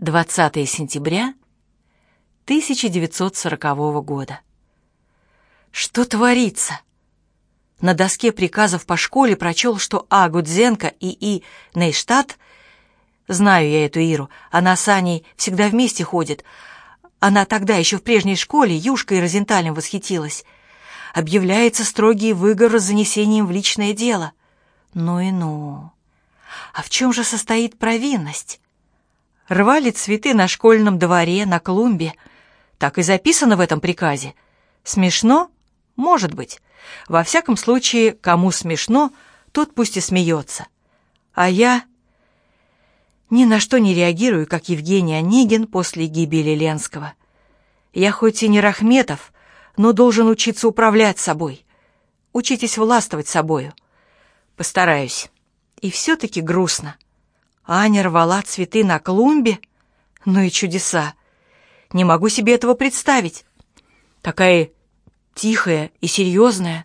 20 сентября 1940 года. Что творится? На доске приказов по школе прочел, что А. Гудзенко и И. Нейштадт, знаю я эту Иру, она с Аней всегда вместе ходит, она тогда еще в прежней школе Юшкой Розенталем восхитилась, объявляется строгий выговор с занесением в личное дело. Ну и ну. А в чем же состоит провинность? Рвали цветы на школьном дворе, на клумбе. Так и записано в этом приказе. Смешно? Может быть. Во всяком случае, кому смешно, тот пусть и смеется. А я ни на что не реагирую, как Евгений Онегин после гибели Ленского. Я хоть и не Рахметов, но должен учиться управлять собой. Учитесь властвовать собою. Постараюсь. И все-таки грустно. Аня рвала цветы на клумбе? Ну и чудеса. Не могу себе этого представить. Такая тихая и серьезная.